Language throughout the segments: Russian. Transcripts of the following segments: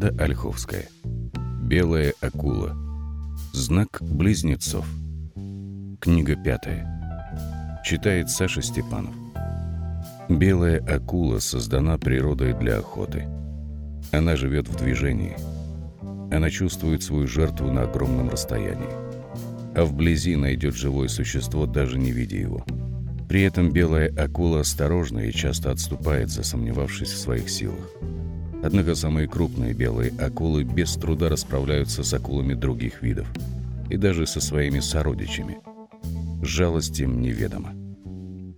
Влада Ольховская. Белая акула. Знак близнецов. Книга пятая. Читает Саша Степанов. Белая акула создана природой для охоты. Она живет в движении. Она чувствует свою жертву на огромном расстоянии. А вблизи найдет живое существо, даже не видя его. При этом белая акула осторожна и часто отступает, засомневавшись в своих силах. Однако самые крупные белые акулы без труда расправляются с акулами других видов и даже со своими сородичами. Жалость им неведома.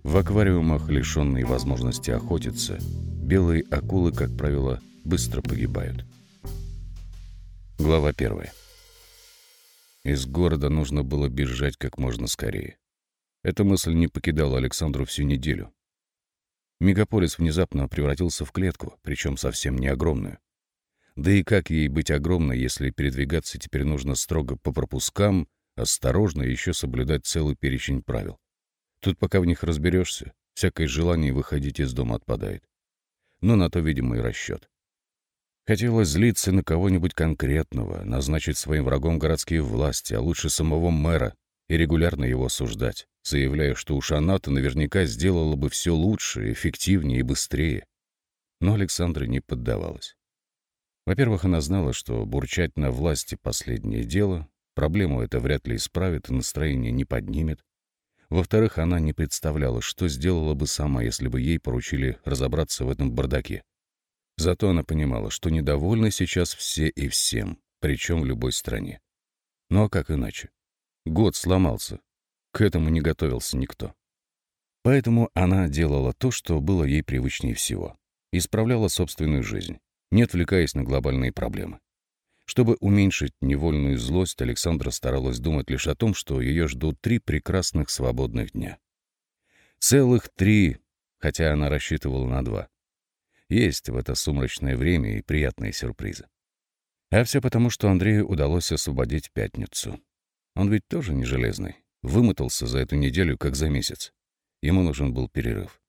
В аквариумах, лишенные возможности охотиться, белые акулы, как правило, быстро погибают. Глава первая. Из города нужно было бежать как можно скорее. Эта мысль не покидала Александру всю неделю. Мегаполис внезапно превратился в клетку, причем совсем не огромную. Да и как ей быть огромной, если передвигаться теперь нужно строго по пропускам, осторожно еще соблюдать целый перечень правил. Тут пока в них разберешься, всякое желание выходить из дома отпадает. Но на то, видимо, и расчет. Хотелось злиться на кого-нибудь конкретного, назначить своим врагом городские власти, а лучше самого мэра, и регулярно его осуждать, заявляя, что уж она-то наверняка сделала бы все лучше, эффективнее и быстрее. Но Александра не поддавалась. Во-первых, она знала, что бурчать на власти — последнее дело, проблему это вряд ли исправит и настроение не поднимет. Во-вторых, она не представляла, что сделала бы сама, если бы ей поручили разобраться в этом бардаке. Зато она понимала, что недовольны сейчас все и всем, причем в любой стране. Ну а как иначе? Год сломался. К этому не готовился никто. Поэтому она делала то, что было ей привычнее всего. Исправляла собственную жизнь, не отвлекаясь на глобальные проблемы. Чтобы уменьшить невольную злость, Александра старалась думать лишь о том, что ее ждут три прекрасных свободных дня. Целых три, хотя она рассчитывала на два. Есть в это сумрачное время и приятные сюрпризы. А все потому, что Андрею удалось освободить пятницу. Он ведь тоже не железный. Вымотался за эту неделю, как за месяц. Ему нужен был перерыв.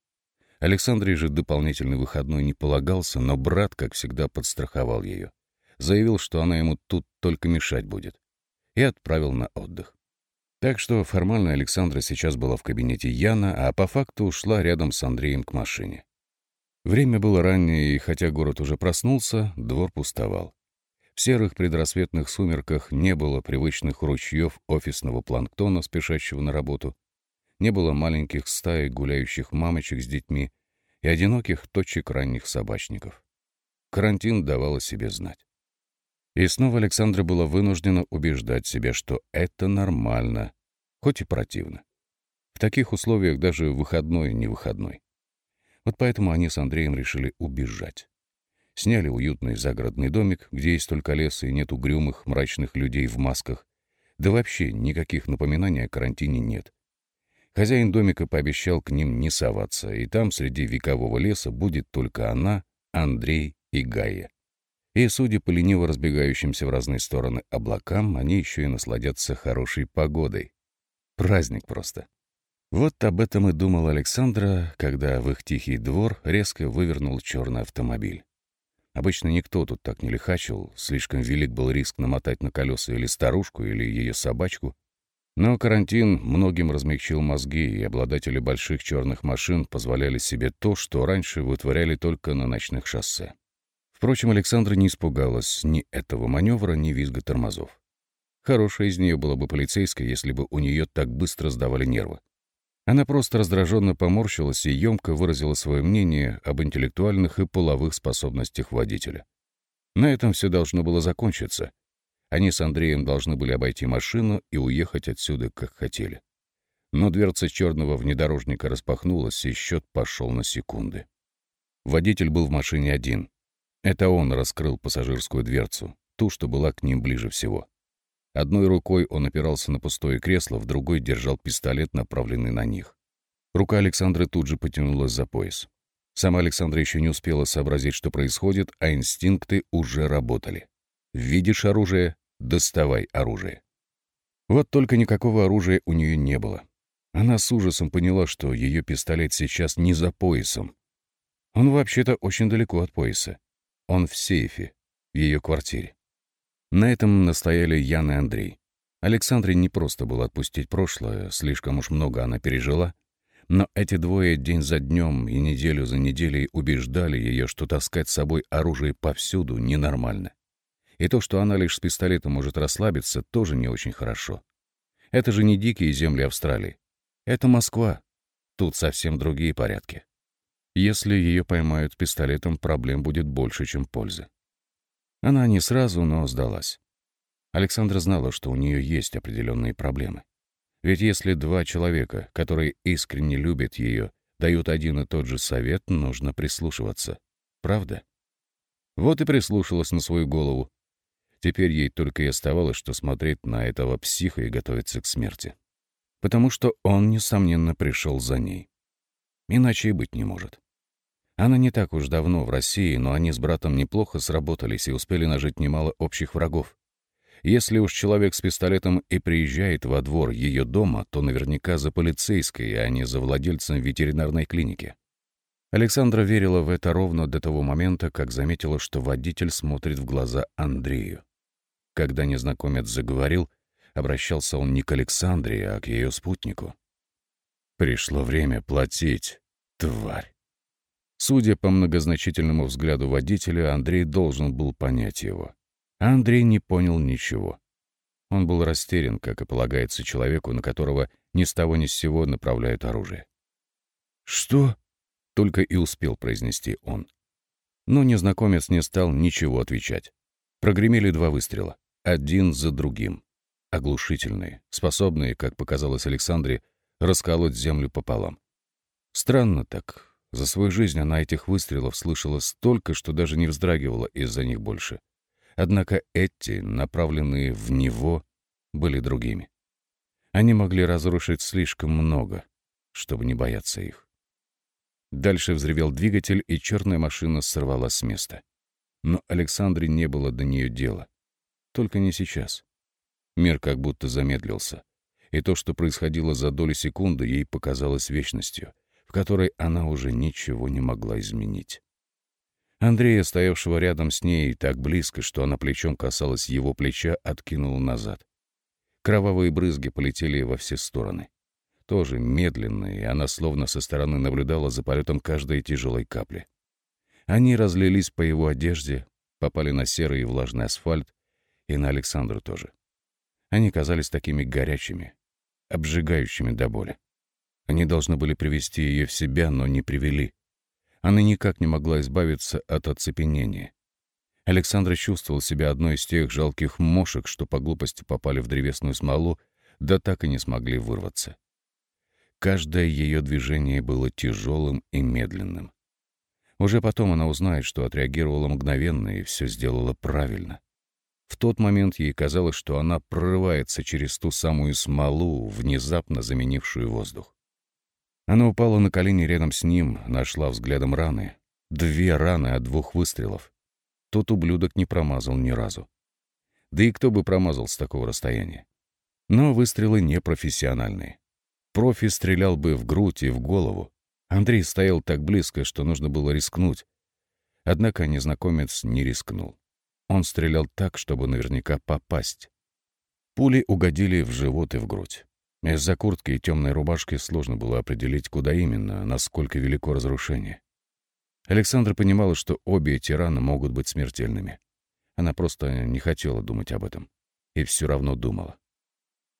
Александре же дополнительный выходной не полагался, но брат, как всегда, подстраховал ее. Заявил, что она ему тут только мешать будет. И отправил на отдых. Так что формально Александра сейчас была в кабинете Яна, а по факту ушла рядом с Андреем к машине. Время было раннее, и хотя город уже проснулся, двор пустовал. В серых предрассветных сумерках не было привычных ручьев офисного планктона, спешащего на работу. Не было маленьких стаек гуляющих мамочек с детьми и одиноких точек ранних собачников. Карантин давал о себе знать. И снова Александра была вынуждена убеждать себя, что это нормально, хоть и противно. В таких условиях даже выходной не выходной. Вот поэтому они с Андреем решили убежать. Сняли уютный загородный домик, где есть только лес и нет угрюмых, мрачных людей в масках. Да вообще никаких напоминаний о карантине нет. Хозяин домика пообещал к ним не соваться, и там среди векового леса будет только она, Андрей и Гая. И, судя по лениво разбегающимся в разные стороны облакам, они еще и насладятся хорошей погодой. Праздник просто. Вот об этом и думал Александра, когда в их тихий двор резко вывернул черный автомобиль. Обычно никто тут так не лихачил, слишком велик был риск намотать на колеса или старушку, или ее собачку. Но карантин многим размягчил мозги, и обладатели больших черных машин позволяли себе то, что раньше вытворяли только на ночных шоссе. Впрочем, Александра не испугалась ни этого маневра, ни визга тормозов. Хорошая из нее была бы полицейская, если бы у нее так быстро сдавали нервы. Она просто раздраженно поморщилась и емко выразила свое мнение об интеллектуальных и половых способностях водителя. На этом все должно было закончиться. Они с Андреем должны были обойти машину и уехать отсюда, как хотели. Но дверца черного внедорожника распахнулась, и счет пошел на секунды. Водитель был в машине один. Это он раскрыл пассажирскую дверцу, ту, что была к ним ближе всего. Одной рукой он опирался на пустое кресло, в другой держал пистолет, направленный на них. Рука Александры тут же потянулась за пояс. Сама Александра еще не успела сообразить, что происходит, а инстинкты уже работали. Видишь оружие — доставай оружие. Вот только никакого оружия у нее не было. Она с ужасом поняла, что ее пистолет сейчас не за поясом. Он вообще-то очень далеко от пояса. Он в сейфе. в ее квартире. На этом настояли Ян и Андрей. Александре не просто было отпустить прошлое, слишком уж много она пережила, но эти двое день за днем и неделю за неделей убеждали ее, что таскать с собой оружие повсюду ненормально. И то, что она лишь с пистолетом может расслабиться, тоже не очень хорошо. Это же не дикие земли Австралии. Это Москва. Тут совсем другие порядки. Если ее поймают с пистолетом, проблем будет больше, чем пользы. Она не сразу, но сдалась. Александра знала, что у нее есть определенные проблемы. Ведь если два человека, которые искренне любят ее, дают один и тот же совет, нужно прислушиваться. Правда? Вот и прислушалась на свою голову. Теперь ей только и оставалось, что смотреть на этого психа и готовиться к смерти. Потому что он, несомненно, пришел за ней. Иначе и быть не может. Она не так уж давно в России, но они с братом неплохо сработались и успели нажить немало общих врагов. Если уж человек с пистолетом и приезжает во двор ее дома, то наверняка за полицейской, а не за владельцем ветеринарной клиники. Александра верила в это ровно до того момента, как заметила, что водитель смотрит в глаза Андрею. Когда незнакомец заговорил, обращался он не к Александре, а к ее спутнику. «Пришло время платить, тварь». Судя по многозначительному взгляду водителя, Андрей должен был понять его. Андрей не понял ничего. Он был растерян, как и полагается человеку, на которого ни с того ни с сего направляют оружие. «Что?» — только и успел произнести он. Но незнакомец не стал ничего отвечать. Прогремели два выстрела, один за другим. Оглушительные, способные, как показалось Александре, расколоть землю пополам. Странно так. За свою жизнь она этих выстрелов слышала столько, что даже не вздрагивала из-за них больше. Однако эти, направленные в него, были другими. Они могли разрушить слишком много, чтобы не бояться их. Дальше взревел двигатель, и черная машина сорвалась с места. Но Александре не было до нее дела. Только не сейчас. Мир как будто замедлился. И то, что происходило за доли секунды, ей показалось вечностью, которой она уже ничего не могла изменить. Андрея, стоявшего рядом с ней так близко, что она плечом касалась его плеча, откинул назад. Кровавые брызги полетели во все стороны. Тоже медленные, и она словно со стороны наблюдала за полетом каждой тяжелой капли. Они разлились по его одежде, попали на серый и влажный асфальт, и на Александру тоже. Они казались такими горячими, обжигающими до боли. Они должны были привести ее в себя, но не привели. Она никак не могла избавиться от оцепенения. Александра чувствовал себя одной из тех жалких мошек, что по глупости попали в древесную смолу, да так и не смогли вырваться. Каждое ее движение было тяжелым и медленным. Уже потом она узнает, что отреагировала мгновенно и все сделала правильно. В тот момент ей казалось, что она прорывается через ту самую смолу, внезапно заменившую воздух. Она упала на колени рядом с ним, нашла взглядом раны. Две раны от двух выстрелов. Тот ублюдок не промазал ни разу. Да и кто бы промазал с такого расстояния? Но выстрелы не профессиональные. Профи стрелял бы в грудь и в голову. Андрей стоял так близко, что нужно было рискнуть. Однако незнакомец не рискнул. Он стрелял так, чтобы наверняка попасть. Пули угодили в живот и в грудь. Из-за куртки и темной рубашки сложно было определить, куда именно, насколько велико разрушение. Александра понимала, что обе эти раны могут быть смертельными. Она просто не хотела думать об этом. И все равно думала.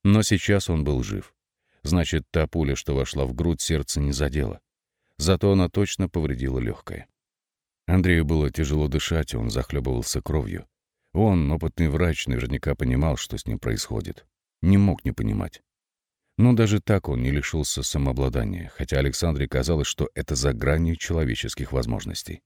Но сейчас он был жив. Значит, та пуля, что вошла в грудь, сердце не задела. Зато она точно повредила легкое. Андрею было тяжело дышать, он захлебывался кровью. Он, опытный врач, наверняка понимал, что с ним происходит. Не мог не понимать. Но даже так он не лишился самообладания, хотя Александре казалось, что это за гранью человеческих возможностей.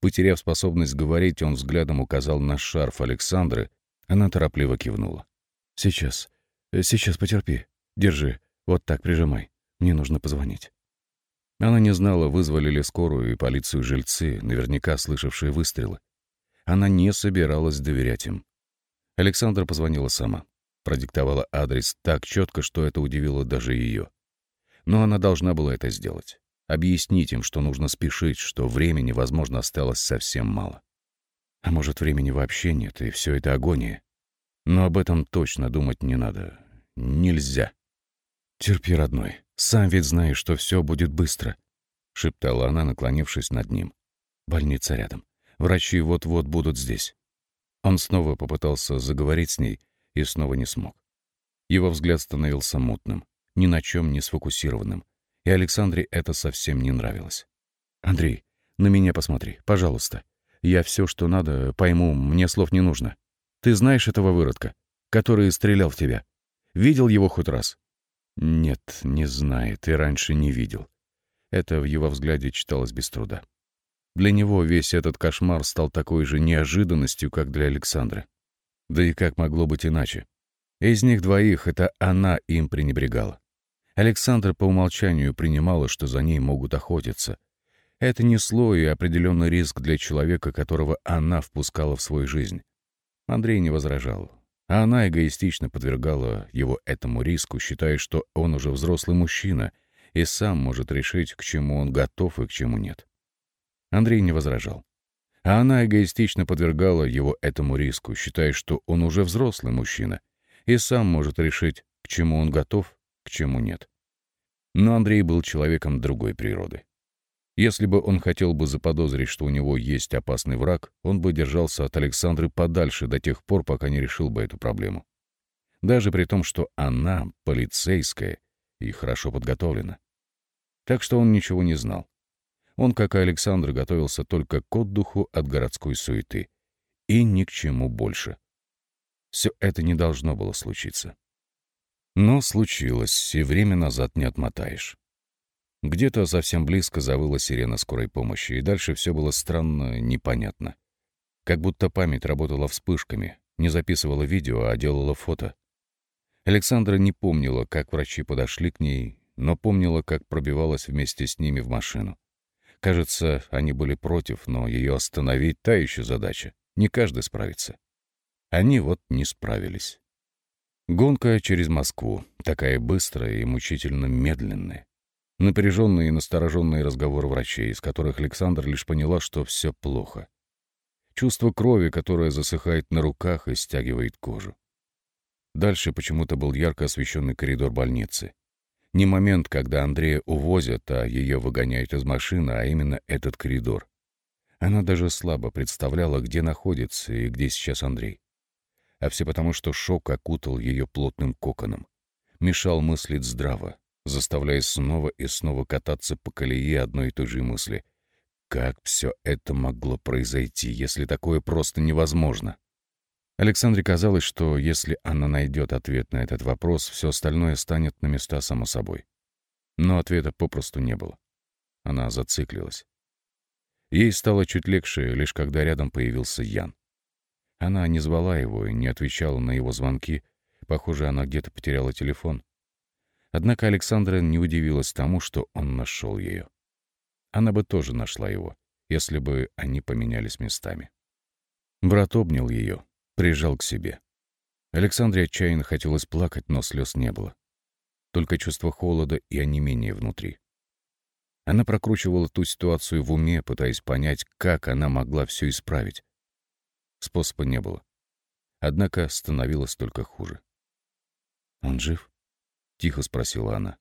Потеряв способность говорить, он взглядом указал на шарф Александры, она торопливо кивнула. «Сейчас. Сейчас потерпи. Держи. Вот так прижимай. Мне нужно позвонить». Она не знала, вызвали ли скорую и полицию жильцы, наверняка слышавшие выстрелы. Она не собиралась доверять им. Александра позвонила сама. Продиктовала адрес так четко, что это удивило даже ее. Но она должна была это сделать. Объяснить им, что нужно спешить, что времени, возможно, осталось совсем мало. А может, времени вообще нет, и все это агония. Но об этом точно думать не надо. Нельзя. Терпи, родной. Сам ведь знаешь, что все будет быстро, — шептала она, наклонившись над ним. Больница рядом. Врачи вот-вот будут здесь. Он снова попытался заговорить с ней и снова не смог. Его взгляд становился мутным, ни на чем не сфокусированным, и Александре это совсем не нравилось. «Андрей, на меня посмотри, пожалуйста. Я все, что надо, пойму, мне слов не нужно. Ты знаешь этого выродка, который стрелял в тебя? Видел его хоть раз?» «Нет, не знает и раньше не видел». Это в его взгляде читалось без труда. Для него весь этот кошмар стал такой же неожиданностью, как для Александра. Да и как могло быть иначе? Из них двоих это она им пренебрегала. Александра по умолчанию принимала, что за ней могут охотиться. Это несло и определенный риск для человека, которого она впускала в свою жизнь. Андрей не возражал. А она эгоистично подвергала его этому риску, считая, что он уже взрослый мужчина и сам может решить, к чему он готов и к чему нет. Андрей не возражал. А она эгоистично подвергала его этому риску, считая, что он уже взрослый мужчина и сам может решить, к чему он готов, к чему нет. Но Андрей был человеком другой природы. Если бы он хотел бы заподозрить, что у него есть опасный враг, он бы держался от Александры подальше до тех пор, пока не решил бы эту проблему. Даже при том, что она полицейская и хорошо подготовлена. Так что он ничего не знал. Он, как и Александр, готовился только к отдыху от городской суеты. И ни к чему больше. Все это не должно было случиться. Но случилось, и время назад не отмотаешь. Где-то совсем близко завыла сирена скорой помощи, и дальше все было странно, непонятно. Как будто память работала вспышками, не записывала видео, а делала фото. Александра не помнила, как врачи подошли к ней, но помнила, как пробивалась вместе с ними в машину. Кажется, они были против, но ее остановить — та еще задача. Не каждый справится. Они вот не справились. Гонка через Москву, такая быстрая и мучительно медленная. Напряженные и настороженные разговоры врачей, из которых Александр лишь поняла, что все плохо. Чувство крови, которое засыхает на руках и стягивает кожу. Дальше почему-то был ярко освещенный коридор больницы. Не момент, когда Андрея увозят, а ее выгоняют из машины, а именно этот коридор. Она даже слабо представляла, где находится и где сейчас Андрей. А все потому, что шок окутал ее плотным коконом. Мешал мыслить здраво, заставляя снова и снова кататься по колее одной и той же мысли. Как все это могло произойти, если такое просто невозможно? Александре казалось, что если она найдет ответ на этот вопрос, все остальное станет на места само собой. Но ответа попросту не было. Она зациклилась. Ей стало чуть легче, лишь когда рядом появился Ян. Она не звала его и не отвечала на его звонки. Похоже, она где-то потеряла телефон. Однако Александра не удивилась тому, что он нашел ее. Она бы тоже нашла его, если бы они поменялись местами. Брат обнял ее, прижал к себе. Александре отчаянно хотелось плакать, но слез не было. Только чувство холода и онемения внутри. Она прокручивала ту ситуацию в уме, пытаясь понять, как она могла все исправить. Способа не было. Однако становилось только хуже. «Он жив?» — тихо спросила она.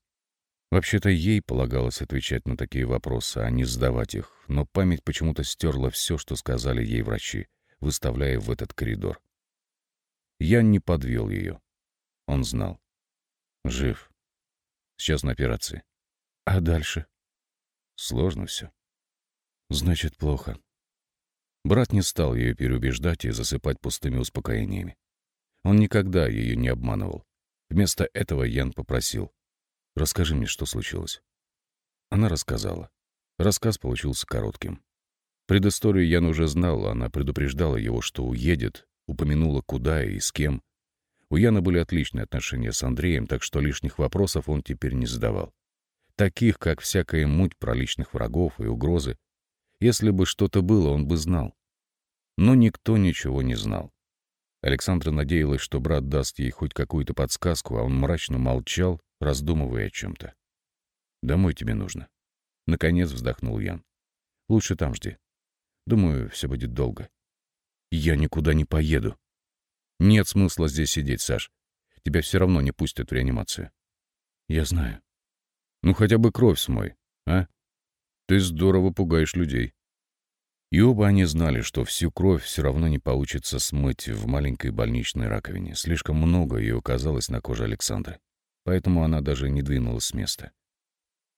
Вообще-то ей полагалось отвечать на такие вопросы, а не задавать их, но память почему-то стерла все, что сказали ей врачи, выставляя в этот коридор. Я не подвел ее. Он знал. Жив. Сейчас на операции. А дальше? Сложно все. Значит, плохо. Брат не стал ее переубеждать и засыпать пустыми успокоениями. Он никогда ее не обманывал. Вместо этого Ян попросил. «Расскажи мне, что случилось». Она рассказала. Рассказ получился коротким. Предысторию Ян уже знал, она предупреждала его, что уедет, упомянула, куда и с кем. У Яна были отличные отношения с Андреем, так что лишних вопросов он теперь не задавал. Таких, как всякая муть про личных врагов и угрозы. Если бы что-то было, он бы знал. Но никто ничего не знал. Александра надеялась, что брат даст ей хоть какую-то подсказку, а он мрачно молчал, раздумывая о чем-то. «Домой тебе нужно». Наконец вздохнул Ян. «Лучше там жди. Думаю, все будет долго». Я никуда не поеду. Нет смысла здесь сидеть, Саш. Тебя все равно не пустят в реанимацию. Я знаю. Ну, хотя бы кровь смой, а? Ты здорово пугаешь людей. И оба они знали, что всю кровь все равно не получится смыть в маленькой больничной раковине. Слишком много ее оказалось на коже Александры. Поэтому она даже не двинулась с места.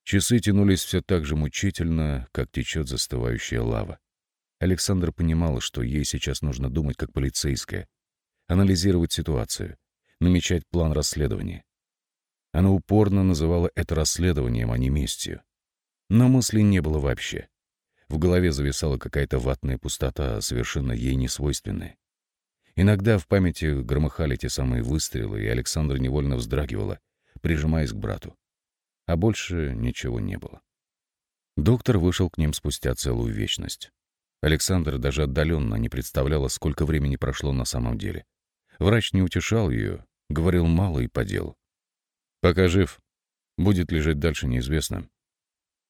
Часы тянулись все так же мучительно, как течет застывающая лава. Александра понимала, что ей сейчас нужно думать как полицейская, анализировать ситуацию, намечать план расследования. Она упорно называла это расследованием, а не местью. Но мыслей не было вообще. В голове зависала какая-то ватная пустота, совершенно ей не свойственная. Иногда в памяти громыхали те самые выстрелы, и Александра невольно вздрагивала, прижимаясь к брату. А больше ничего не было. Доктор вышел к ним спустя целую вечность. Александра даже отдаленно не представляла, сколько времени прошло на самом деле. Врач не утешал ее, говорил мало и по делу. Пока жив, будет лежать дальше неизвестно.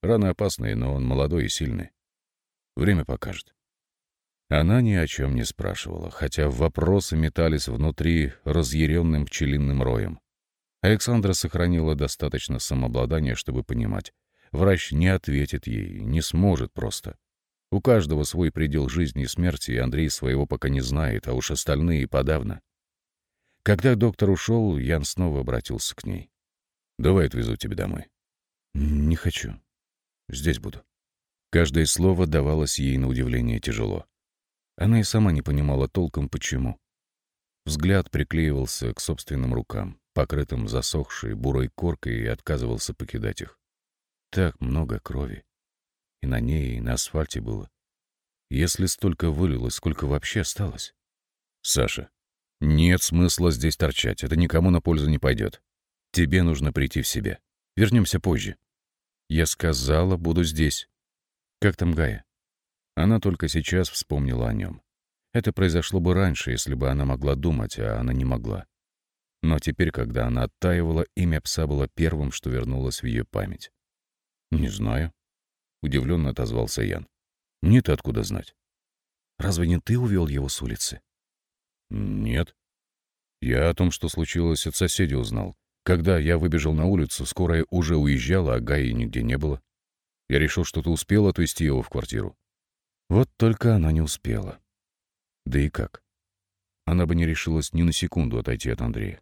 Раны опасные, но он молодой и сильный. Время покажет. Она ни о чем не спрашивала, хотя вопросы метались внутри разъяренным пчелиным роем. Александра сохранила достаточно самообладания, чтобы понимать. Врач не ответит ей, не сможет просто. У каждого свой предел жизни и смерти, и Андрей своего пока не знает, а уж остальные подавно. Когда доктор ушел, Ян снова обратился к ней. Давай отвезу тебя домой. Не хочу. Здесь буду. Каждое слово давалось ей на удивление тяжело. Она и сама не понимала толком, почему. Взгляд приклеивался к собственным рукам, покрытым засохшей бурой коркой, и отказывался покидать их. Так много крови. И на ней, и на асфальте было. Если столько вылилось, сколько вообще осталось? Саша, нет смысла здесь торчать, это никому на пользу не пойдет. Тебе нужно прийти в себя. Вернемся позже. Я сказала, буду здесь. Как там Гая? Она только сейчас вспомнила о нем. Это произошло бы раньше, если бы она могла думать, а она не могла. Но теперь, когда она оттаивала, имя пса было первым, что вернулось в ее память. «Не знаю», — удивленно отозвался Ян. «Мне-то откуда знать?» «Разве не ты увел его с улицы?» «Нет. Я о том, что случилось, от соседей узнал. Когда я выбежал на улицу, скорая уже уезжала, а Гаи нигде не было. Я решил, что ты успел отвезти его в квартиру. Вот только она не успела. Да и как? Она бы не решилась ни на секунду отойти от Андрея.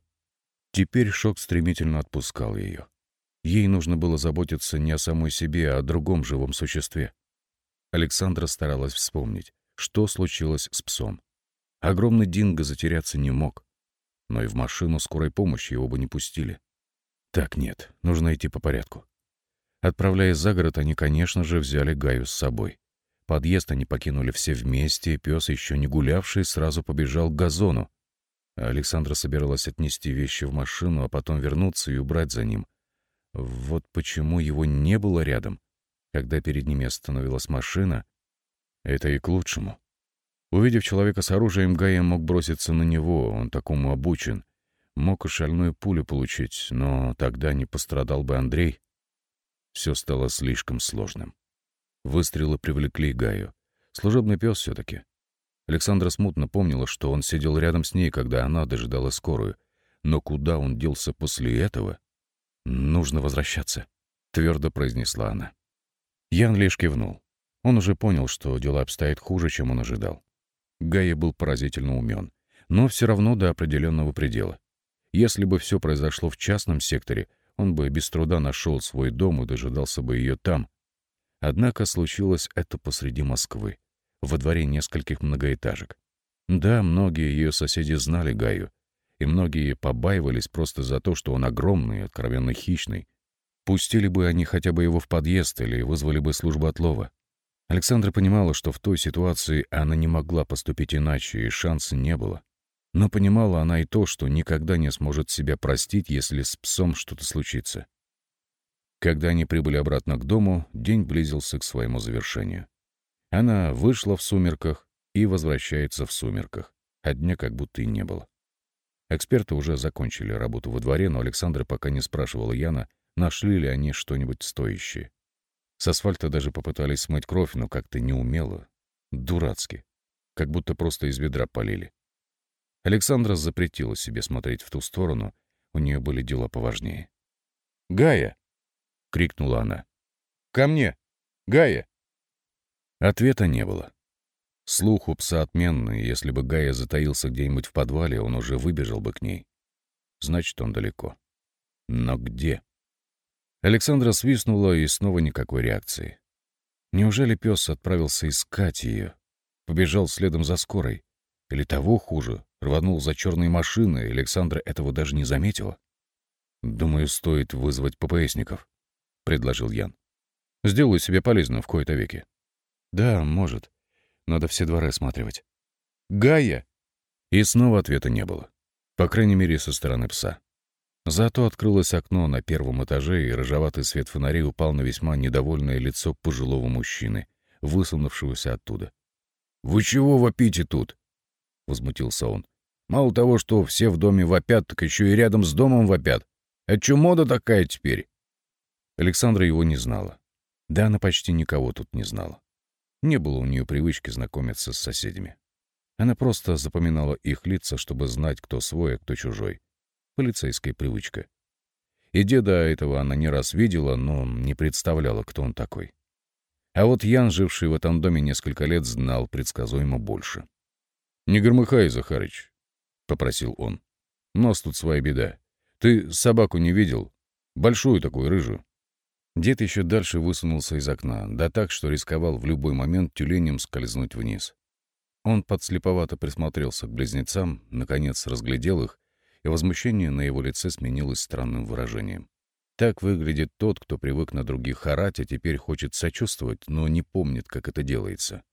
Теперь шок стремительно отпускал ее. Ей нужно было заботиться не о самой себе, а о другом живом существе. Александра старалась вспомнить, что случилось с псом. Огромный динго затеряться не мог но и в машину скорой помощи его бы не пустили. Так нет, нужно идти по порядку. Отправляясь за город, они, конечно же, взяли Гаю с собой. Подъезд они покинули все вместе, пес, еще не гулявший, сразу побежал к газону. Александра собиралась отнести вещи в машину, а потом вернуться и убрать за ним. Вот почему его не было рядом, когда перед ними остановилась машина. Это и к лучшему. Увидев человека с оружием, Гая мог броситься на него, он такому обучен. Мог и шальную пулю получить, но тогда не пострадал бы Андрей. Все стало слишком сложным. Выстрелы привлекли Гаю. Служебный пес все-таки. Александра смутно помнила, что он сидел рядом с ней, когда она дожидала скорую. Но куда он делся после этого? «Нужно возвращаться», — твердо произнесла она. Ян лишь кивнул. Он уже понял, что дела обстоят хуже, чем он ожидал. Гая был поразительно умен, но все равно до определенного предела. Если бы все произошло в частном секторе, он бы без труда нашел свой дом и дожидался бы ее там. Однако случилось это посреди Москвы, во дворе нескольких многоэтажек. Да, многие ее соседи знали Гаю, и многие побаивались просто за то, что он огромный откровенно хищный. Пустили бы они хотя бы его в подъезд или вызвали бы службу отлова. Александра понимала, что в той ситуации она не могла поступить иначе, и шанса не было. Но понимала она и то, что никогда не сможет себя простить, если с псом что-то случится. Когда они прибыли обратно к дому, день близился к своему завершению. Она вышла в сумерках и возвращается в сумерках, а дня как будто и не было. Эксперты уже закончили работу во дворе, но Александра пока не спрашивала Яна, нашли ли они что-нибудь стоящее. С асфальта даже попытались смыть кровь, но как-то неумело. Дурацки. как будто просто из ведра полили. Александра запретила себе смотреть в ту сторону, у нее были дела поважнее. «Гая!» — крикнула она. «Ко мне! Гая!» Ответа не было. Слух у пса отменный, если бы Гая затаился где-нибудь в подвале, он уже выбежал бы к ней. Значит, он далеко. Но где? Александра свистнула, и снова никакой реакции. Неужели пес отправился искать ее? Побежал следом за скорой? Или того хуже, рванул за черной машиной, Александра этого даже не заметила? «Думаю, стоит вызвать ППСников», — предложил Ян. «Сделаю себе полезно в кои-то веки». «Да, может. Надо все дворы осматривать». «Гая!» И снова ответа не было. По крайней мере, со стороны пса. Зато открылось окно на первом этаже, и рыжеватый свет фонарей упал на весьма недовольное лицо пожилого мужчины, высунувшегося оттуда. «Вы чего вопите тут?» — возмутился он. «Мало того, что все в доме вопят, так еще и рядом с домом вопят. Это что, мода такая теперь?» Александра его не знала. Да, она почти никого тут не знала. Не было у нее привычки знакомиться с соседями. Она просто запоминала их лица, чтобы знать, кто свой, а кто чужой полицейская привычка. И деда этого она не раз видела, но не представляла, кто он такой. А вот Ян, живший в этом доме несколько лет, знал предсказуемо больше. «Не громыхай, Захарыч», — попросил он. «У нас тут своя беда. Ты собаку не видел? Большую такую, рыжую». Дед еще дальше высунулся из окна, да так, что рисковал в любой момент тюленем скользнуть вниз. Он подслеповато присмотрелся к близнецам, наконец разглядел их и возмущение на его лице сменилось странным выражением. Так выглядит тот, кто привык на других орать, а теперь хочет сочувствовать, но не помнит, как это делается.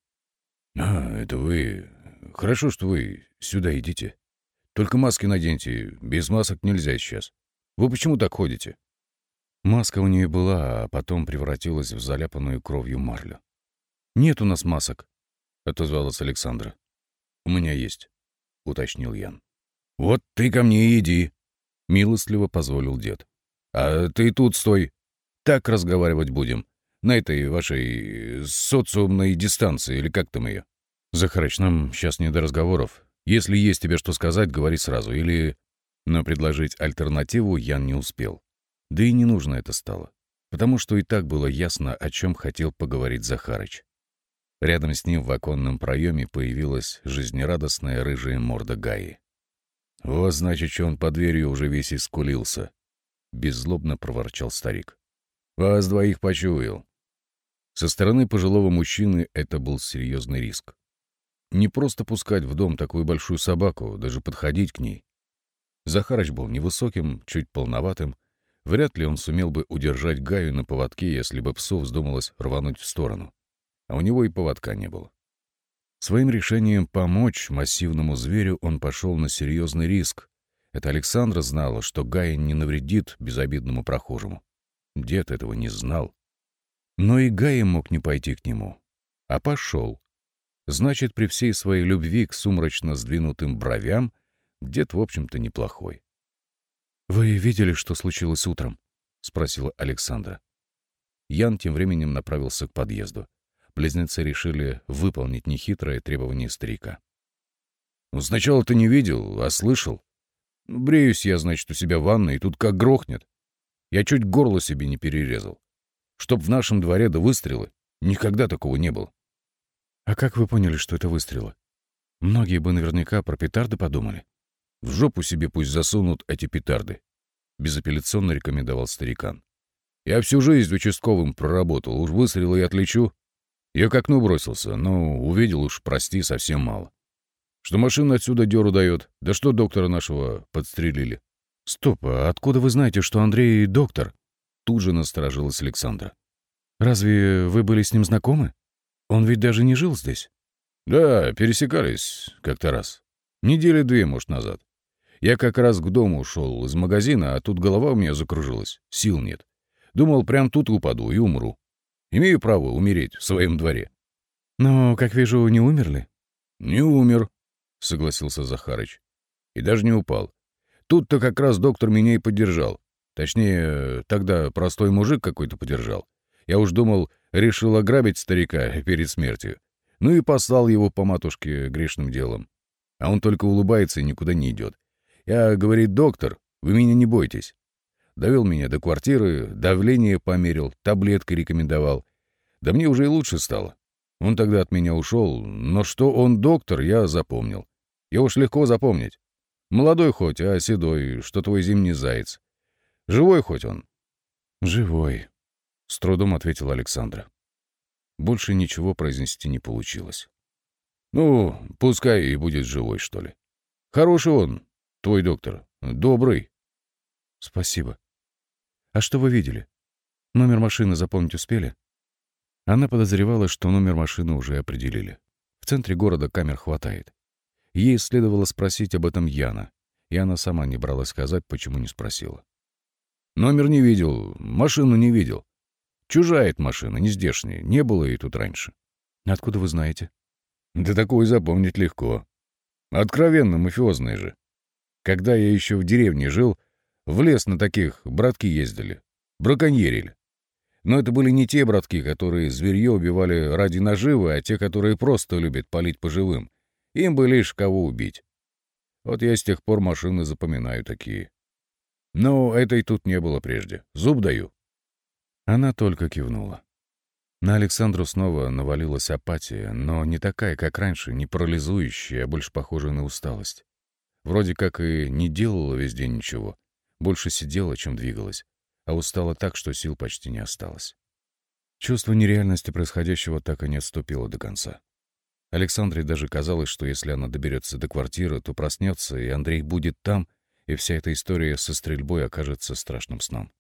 «А, это вы... Хорошо, что вы сюда идите. Только маски наденьте, без масок нельзя сейчас. Вы почему так ходите?» Маска у нее была, а потом превратилась в заляпанную кровью марлю. «Нет у нас масок», — отозвалась Александра. «У меня есть», — уточнил Ян. «Вот ты ко мне иди», — милостливо позволил дед. «А ты тут стой. Так разговаривать будем. На этой вашей социумной дистанции, или как там ее?» «Захарыч, нам сейчас не до разговоров. Если есть тебе что сказать, говори сразу, или...» Но предложить альтернативу Ян не успел. Да и не нужно это стало, потому что и так было ясно, о чем хотел поговорить Захарыч. Рядом с ним в оконном проеме появилась жизнерадостная рыжая морда Гаи. «Вот, значит, что он под дверью уже весь искулился», — беззлобно проворчал старик. «Вас двоих почуял». Со стороны пожилого мужчины это был серьезный риск. Не просто пускать в дом такую большую собаку, даже подходить к ней. Захарыч был невысоким, чуть полноватым. Вряд ли он сумел бы удержать Гаю на поводке, если бы псу вздумалось рвануть в сторону. А у него и поводка не было. Своим решением помочь массивному зверю он пошел на серьезный риск. Это Александра знала, что Гая не навредит безобидному прохожему. Дед этого не знал. Но и Гая мог не пойти к нему. А пошел. Значит, при всей своей любви к сумрачно сдвинутым бровям дед, в общем-то, неплохой. «Вы видели, что случилось утром?» — спросила Александра. Ян тем временем направился к подъезду близнецы решили выполнить нехитрое требование старика. «Ну, сначала ты не видел, а слышал. Бреюсь я, значит, у себя в ванной, и тут как грохнет. Я чуть горло себе не перерезал. Чтоб в нашем дворе до выстрелы, никогда такого не было». «А как вы поняли, что это выстрелы? Многие бы наверняка про петарды подумали». «В жопу себе пусть засунут эти петарды», — безапелляционно рекомендовал старикан. «Я всю жизнь участковым проработал, уж выстрелы и отличу, я к окну бросился, но увидел уж, прости, совсем мало. Что машина отсюда дёру дает, да что доктора нашего подстрелили. Стоп, а откуда вы знаете, что Андрей доктор? Тут же насторожилась Александра. Разве вы были с ним знакомы? Он ведь даже не жил здесь. Да, пересекались как-то раз. Недели две, может, назад. Я как раз к дому ушел из магазина, а тут голова у меня закружилась. Сил нет. Думал, прям тут упаду и умру. Имею право умереть в своем дворе. Но, как вижу, не умерли? Не умер, согласился Захарыч. И даже не упал. Тут-то как раз доктор меня и поддержал. Точнее, тогда простой мужик какой-то поддержал. Я уж думал, решил ограбить старика перед смертью. Ну и послал его по матушке грешным делом. А он только улыбается и никуда не идет. Я, говорит, доктор, вы меня не бойтесь. Довел меня до квартиры, давление померил, таблетки рекомендовал. Да мне уже и лучше стало. Он тогда от меня ушел, но что он доктор, я запомнил. Его уж легко запомнить. Молодой хоть, а седой, что твой зимний заяц. Живой хоть он? Живой, — с трудом ответил Александра. Больше ничего произнести не получилось. Ну, пускай и будет живой, что ли. Хороший он, твой доктор, добрый. Спасибо. А что вы видели? Номер машины запомнить успели? Она подозревала, что номер машины уже определили. В центре города камер хватает. Ей следовало спросить об этом Яна, и она сама не бралась сказать, почему не спросила. Номер не видел, машину не видел. Чужая эта машина, не здешняя, не было ей тут раньше. Откуда вы знаете? Да такое запомнить легко. Откровенно мафиозные же. Когда я еще в деревне жил, в лес на таких братки ездили, браконьерили. Но это были не те братки, которые зверье убивали ради наживы, а те, которые просто любят палить по живым. Им бы лишь кого убить. Вот я с тех пор машины запоминаю такие. Но этой тут не было прежде. Зуб даю. Она только кивнула. На Александру снова навалилась апатия, но не такая, как раньше, не парализующая, а больше похожая на усталость. Вроде как и не делала весь день ничего. Больше сидела, чем двигалась. А устала так, что сил почти не осталось. Чувство нереальности происходящего так и не отступило до конца. Александре даже казалось, что если она доберется до квартиры, то проснется, и Андрей будет там, и вся эта история со стрельбой окажется страшным сном.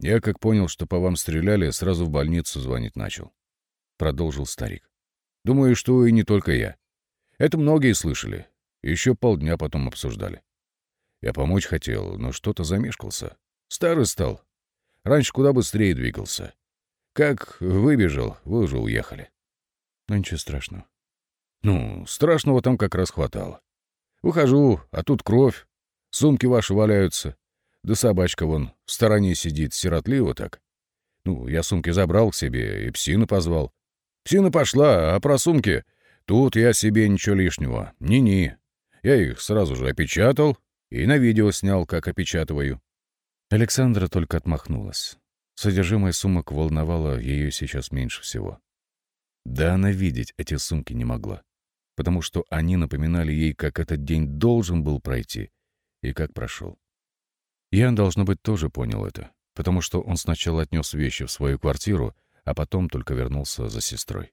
«Я, как понял, что по вам стреляли, сразу в больницу звонить начал», — продолжил старик. «Думаю, что и не только я. Это многие слышали. Еще полдня потом обсуждали. Я помочь хотел, но что-то замешкался. Старый стал. Раньше куда быстрее двигался. Как выбежал, вы уже уехали». «Ну, ничего страшного. Ну, страшного там как раз хватало. Выхожу, а тут кровь. Сумки ваши валяются. Да собачка вон в стороне сидит, сиротливо так. Ну, я сумки забрал к себе и псину позвал. Псина пошла, а про сумки... Тут я себе ничего лишнего. Ни-ни. Я их сразу же опечатал и на видео снял, как опечатываю. Александра только отмахнулась. Содержимое сумок волновало ее сейчас меньше всего. Да она видеть эти сумки не могла потому что они напоминали ей, как этот день должен был пройти и как прошел. Ян, должно быть, тоже понял это, потому что он сначала отнес вещи в свою квартиру, а потом только вернулся за сестрой.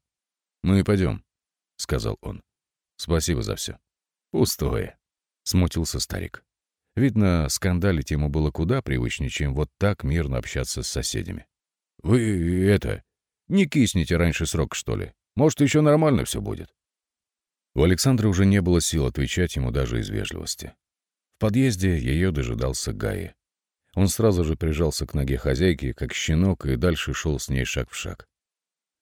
«Ну и пойдем», — сказал он. «Спасибо за все». «Пустое», — смутился старик. Видно, скандалить ему было куда привычнее, чем вот так мирно общаться с соседями. «Вы это... Не кисните раньше срока, что ли? Может, еще нормально все будет?» У Александры уже не было сил отвечать ему даже из вежливости. В подъезде ее дожидался Гая. Он сразу же прижался к ноге хозяйки, как щенок, и дальше шел с ней шаг в шаг.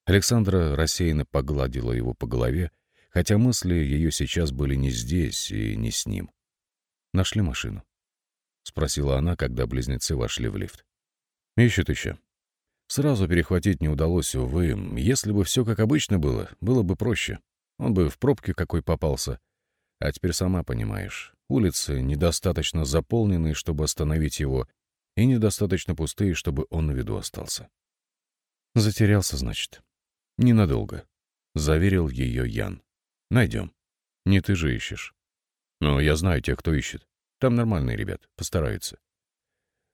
Александра рассеянно погладила его по голове, хотя мысли ее сейчас были не здесь и не с ним. «Нашли машину?» — спросила она, когда близнецы вошли в лифт. «Ищут еще». Сразу перехватить не удалось, увы. Если бы все как обычно было, было бы проще. Он бы в пробке какой попался. А теперь сама понимаешь, улицы недостаточно заполненные, чтобы остановить его, и недостаточно пустые, чтобы он на виду остался. Затерялся, значит. Ненадолго. Заверил ее Ян. Найдем. Не ты же ищешь. Но я знаю тех, кто ищет. Там нормальные ребят, постараются.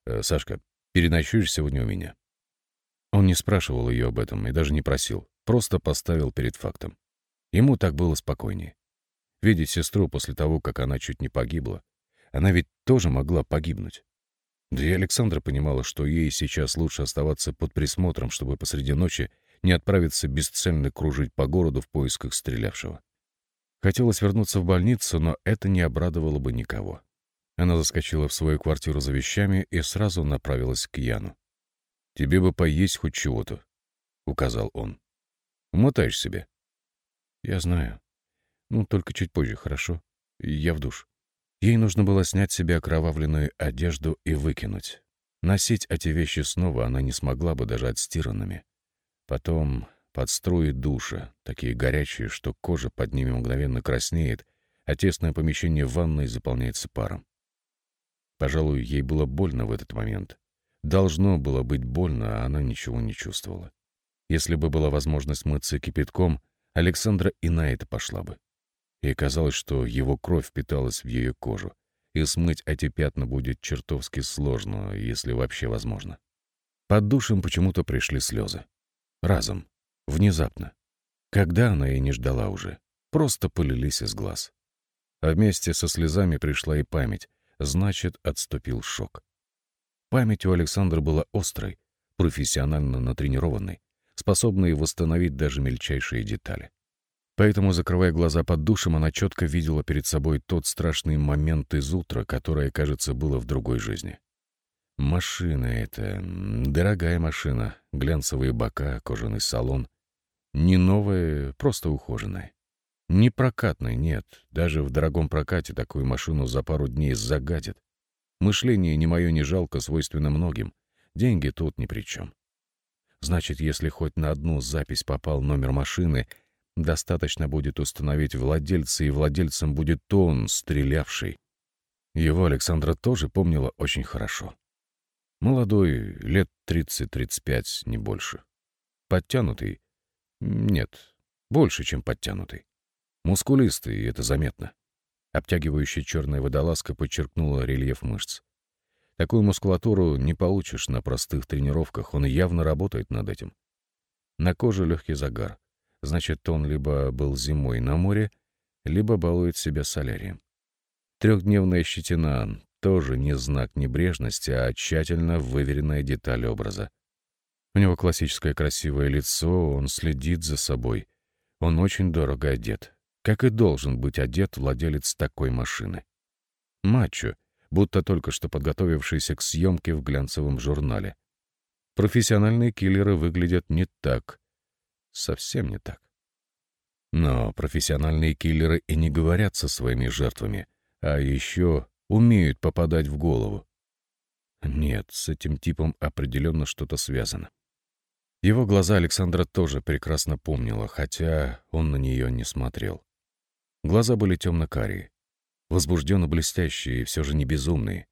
Э, Сашка, переночуешь сегодня у меня? Он не спрашивал ее об этом и даже не просил, просто поставил перед фактом. Ему так было спокойнее. Видеть сестру после того, как она чуть не погибла. Она ведь тоже могла погибнуть. Да и Александра понимала, что ей сейчас лучше оставаться под присмотром, чтобы посреди ночи не отправиться бесцельно кружить по городу в поисках стрелявшего. Хотелось вернуться в больницу, но это не обрадовало бы никого. Она заскочила в свою квартиру за вещами и сразу направилась к Яну. «Тебе бы поесть хоть чего-то», — указал он. «Умотаешь себе». Я знаю. Ну, только чуть позже, хорошо? Я в душ. Ей нужно было снять себе окровавленную одежду и выкинуть. Носить эти вещи снова она не смогла бы даже отстиранными. Потом, под струи душа, такие горячие, что кожа под ними мгновенно краснеет, а тесное помещение ванной заполняется паром. Пожалуй, ей было больно в этот момент. Должно было быть больно, а она ничего не чувствовала. Если бы была возможность мыться кипятком, Александра и на это пошла бы. Ей казалось, что его кровь впиталась в ее кожу, и смыть эти пятна будет чертовски сложно, если вообще возможно. Под душем почему-то пришли слезы. Разом. Внезапно. Когда она и не ждала уже. Просто полились из глаз. А вместе со слезами пришла и память. Значит, отступил шок. Память у Александра была острой, профессионально натренированной, способной восстановить даже мельчайшие детали. Поэтому, закрывая глаза под душем, она четко видела перед собой тот страшный момент из утра, которое, кажется, было в другой жизни. Машина эта, дорогая машина, глянцевые бока, кожаный салон. Не новая, просто ухоженная. Не прокатная, нет. Даже в дорогом прокате такую машину за пару дней загадят. Мышление ни мое, ни жалко свойственно многим. Деньги тут ни при чем. Значит, если хоть на одну запись попал номер машины, достаточно будет установить владельца, и владельцем будет он, стрелявший. Его Александра тоже помнила очень хорошо. Молодой, лет 30-35, не больше. Подтянутый? Нет, больше, чем подтянутый. Мускулистый, и это заметно. Обтягивающая черная водолазка подчеркнула рельеф мышц. Такую мускулатуру не получишь на простых тренировках, он явно работает над этим. На коже легкий загар. Значит, он либо был зимой на море, либо балует себя солярием. Трехдневная щетина тоже не знак небрежности, а тщательно выверенная деталь образа. У него классическое красивое лицо, он следит за собой. Он очень дорого одет, как и должен быть одет владелец такой машины. Мачо, будто только что подготовившийся к съемке в глянцевом журнале. Профессиональные киллеры выглядят не так. Совсем не так. Но профессиональные киллеры и не говорят со своими жертвами, а еще умеют попадать в голову. Нет, с этим типом определенно что-то связано. Его глаза Александра тоже прекрасно помнила, хотя он на нее не смотрел. Глаза были темно-карие, возбужденно блестящие и все же не безумные.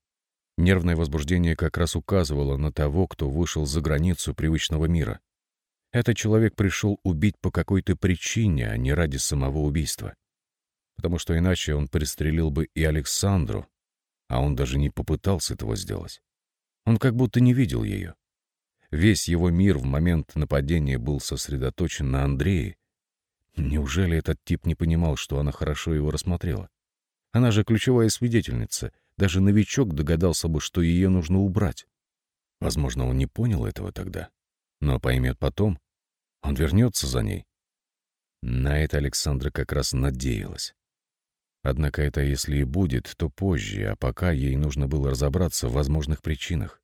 Нервное возбуждение как раз указывало на того, кто вышел за границу привычного мира. Этот человек пришел убить по какой-то причине, а не ради самого убийства. Потому что иначе он пристрелил бы и Александру, а он даже не попытался этого сделать. Он как будто не видел ее. Весь его мир в момент нападения был сосредоточен на Андрее. Неужели этот тип не понимал, что она хорошо его рассмотрела? Она же ключевая свидетельница. Даже новичок догадался бы, что ее нужно убрать. Возможно, он не понял этого тогда. Но поймет потом. Он вернется за ней. На это Александра как раз надеялась. Однако это если и будет, то позже, а пока ей нужно было разобраться в возможных причинах.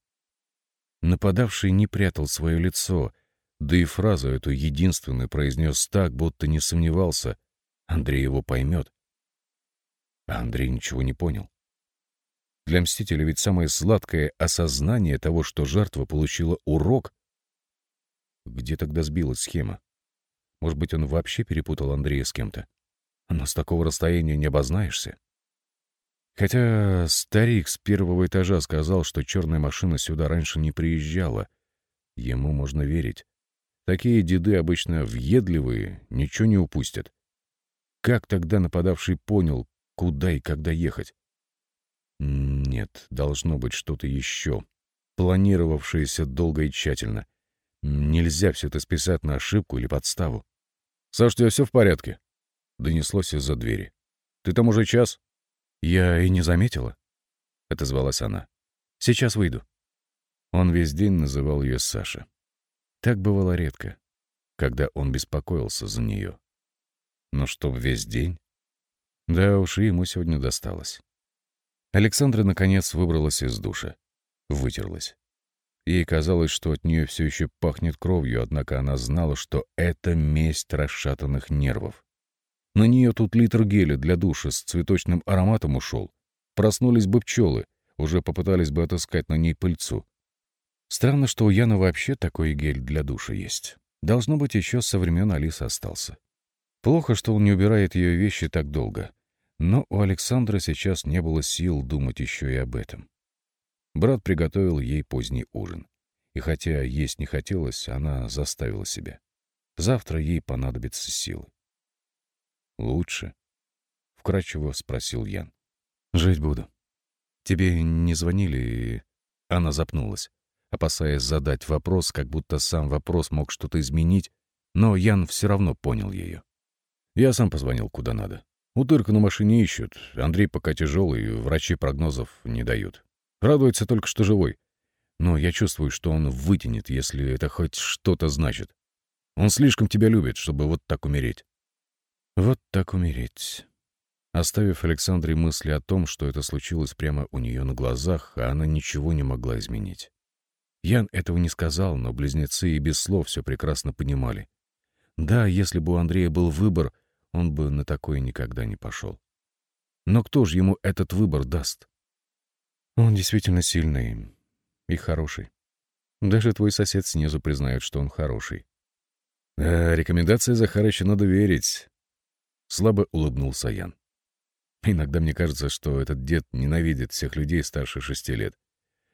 Нападавший не прятал свое лицо, да и фразу эту единственную произнес так, будто не сомневался. Андрей его поймет. А Андрей ничего не понял. Для Мстителя ведь самое сладкое осознание того, что жертва получила урок. Где тогда сбилась схема? Может быть, он вообще перепутал Андрея с кем-то? но с такого расстояния не обознаешься. Хотя старик с первого этажа сказал, что черная машина сюда раньше не приезжала. Ему можно верить. Такие деды обычно въедливые, ничего не упустят. Как тогда нападавший понял, куда и когда ехать? Нет, должно быть что-то еще, планировавшееся долго и тщательно. Нельзя все это списать на ошибку или подставу. «Саш, у тебя все в порядке?» донеслось из-за двери. «Ты там уже час?» «Я и не заметила», — отозвалась она. «Сейчас выйду». Он весь день называл ее Саша. Так бывало редко, когда он беспокоился за нее. Но чтоб весь день? Да уж, и ему сегодня досталось. Александра, наконец, выбралась из душа. Вытерлась. Ей казалось, что от нее все еще пахнет кровью, однако она знала, что это месть расшатанных нервов. На нее тут литр геля для душа с цветочным ароматом ушел. Проснулись бы пчелы, уже попытались бы отыскать на ней пыльцу. Странно, что у Яна вообще такой гель для душа есть. Должно быть, еще со времен Алисы остался. Плохо, что он не убирает ее вещи так долго. Но у Александра сейчас не было сил думать еще и об этом. Брат приготовил ей поздний ужин. И хотя есть не хотелось, она заставила себя. Завтра ей понадобятся силы. «Лучше?» — вкратчиво спросил Ян. «Жить буду. Тебе не звонили?» Она запнулась, опасаясь задать вопрос, как будто сам вопрос мог что-то изменить, но Ян все равно понял ее. Я сам позвонил куда надо. Утырка на машине ищут. Андрей пока тяжелый, врачи прогнозов не дают. Радуется только, что живой. Но я чувствую, что он вытянет, если это хоть что-то значит. Он слишком тебя любит, чтобы вот так умереть. Вот так умереть. Оставив Александре мысли о том, что это случилось прямо у нее на глазах, а она ничего не могла изменить. Ян этого не сказал, но близнецы и без слов все прекрасно понимали. Да, если бы у Андрея был выбор, он бы на такое никогда не пошел. Но кто же ему этот выбор даст? Он действительно сильный и хороший. Даже твой сосед снизу признает, что он хороший. А рекомендация Захарыча надо верить. Слабо улыбнулся Ян. Иногда мне кажется, что этот дед ненавидит всех людей старше шести лет.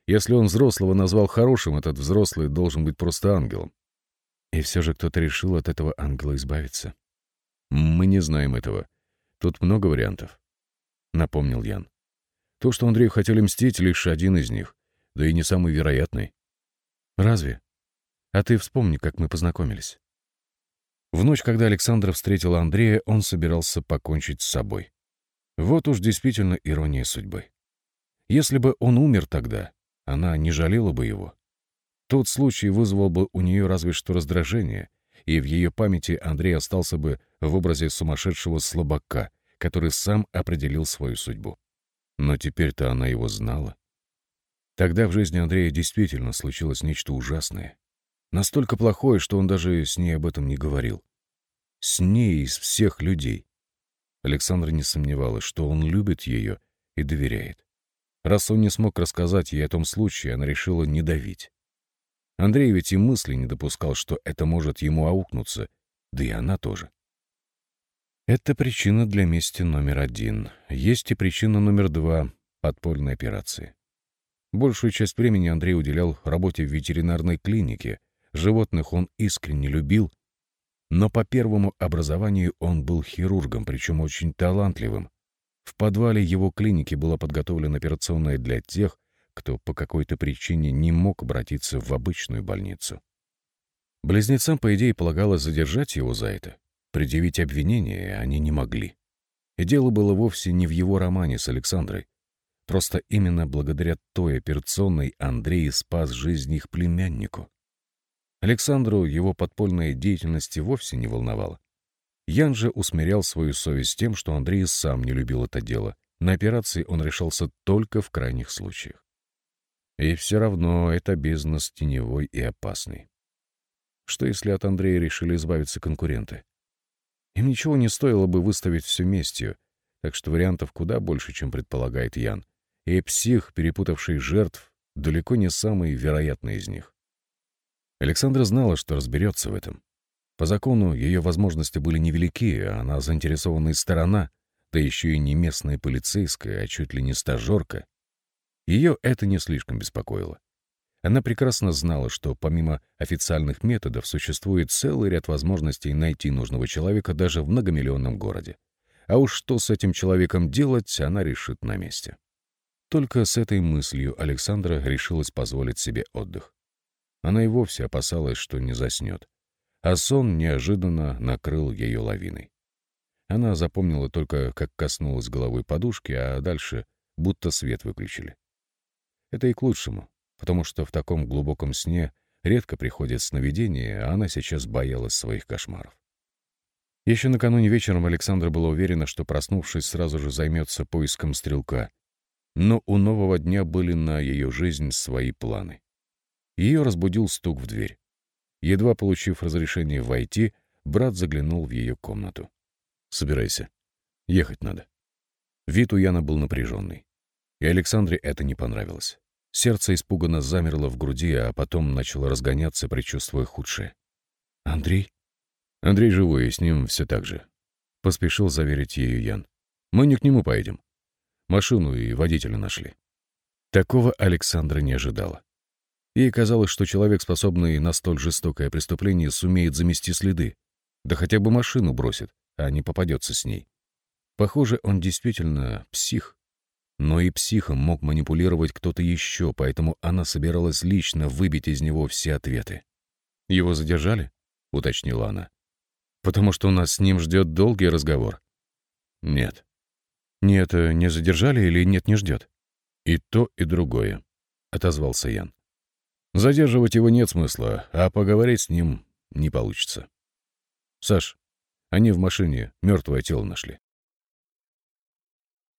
Если он взрослого назвал хорошим, этот взрослый должен быть просто ангелом. И все же кто-то решил от этого ангела избавиться. Мы не знаем этого. Тут много вариантов. Напомнил Ян. То, что Андрею хотели мстить, лишь один из них, да и не самый вероятный. Разве? А ты вспомни, как мы познакомились. В ночь, когда Александра встретила Андрея, он собирался покончить с собой. Вот уж действительно ирония судьбы. Если бы он умер тогда, она не жалела бы его. Тот случай вызвал бы у нее разве что раздражение, и в ее памяти Андрей остался бы в образе сумасшедшего слабака, который сам определил свою судьбу. Но теперь-то она его знала. Тогда в жизни Андрея действительно случилось нечто ужасное. Настолько плохое, что он даже с ней об этом не говорил. С ней из всех людей. Александра не сомневалась, что он любит ее и доверяет. Раз он не смог рассказать ей о том случае, она решила не давить. Андрей ведь и мысли не допускал, что это может ему аукнуться, да и она тоже. Это причина для мести номер один. Есть и причина номер два — подпольной операции. Большую часть времени Андрей уделял работе в ветеринарной клинике. Животных он искренне любил, но по первому образованию он был хирургом, причем очень талантливым. В подвале его клиники была подготовлена операционная для тех, кто по какой-то причине не мог обратиться в обычную больницу. Близнецам, по идее, полагалось задержать его за это. Предъявить обвинение они не могли. И дело было вовсе не в его романе с Александрой. Просто именно благодаря той операционной Андрей спас жизнь их племяннику. Александру его подпольная деятельность вовсе не волновала. Ян же усмирял свою совесть тем, что Андрей сам не любил это дело. На операции он решался только в крайних случаях. И все равно это бизнес теневой и опасный. Что если от Андрея решили избавиться конкуренты? Им ничего не стоило бы выставить всю местью, так что вариантов куда больше, чем предполагает Ян. И псих, перепутавший жертв, далеко не самый вероятный из них. Александра знала, что разберется в этом. По закону ее возможности были невелики, а она заинтересованная сторона, да еще и не местная полицейская, а чуть ли не стажерка. Ее это не слишком беспокоило. Она прекрасно знала, что помимо официальных методов существует целый ряд возможностей найти нужного человека даже в многомиллионном городе. А уж что с этим человеком делать, она решит на месте. Только с этой мыслью Александра решилась позволить себе отдых. Она и вовсе опасалась, что не заснет. А сон неожиданно накрыл ее лавиной. Она запомнила только, как коснулась головой подушки, а дальше будто свет выключили. Это и к лучшему, потому что в таком глубоком сне редко приходят сновидения, а она сейчас боялась своих кошмаров. Еще накануне вечером Александра была уверена, что, проснувшись, сразу же займется поиском стрелка. Но у нового дня были на ее жизнь свои планы. Ее разбудил стук в дверь. Едва получив разрешение войти, брат заглянул в ее комнату. «Собирайся. Ехать надо». Вид у Яна был напряженный. И Александре это не понравилось. Сердце испуганно замерло в груди, а потом начало разгоняться, предчувствуя худшее. Андрей? Андрей живой, и с ним все так же. Поспешил заверить ею Ян. Мы не к нему поедем. Машину и водителя нашли. Такого Александра не ожидала. Ей казалось, что человек, способный на столь жестокое преступление, сумеет замести следы, да хотя бы машину бросит, а не попадется с ней. Похоже, он действительно псих. Но и психом мог манипулировать кто-то еще, поэтому она собиралась лично выбить из него все ответы. «Его задержали?» — уточнила она. «Потому что у нас с ним ждет долгий разговор». «Нет». «Нет, э, не задержали или нет, не ждет?» «И то, и другое», — отозвался Ян. «Задерживать его нет смысла, а поговорить с ним не получится». «Саш, они в машине мертвое тело нашли».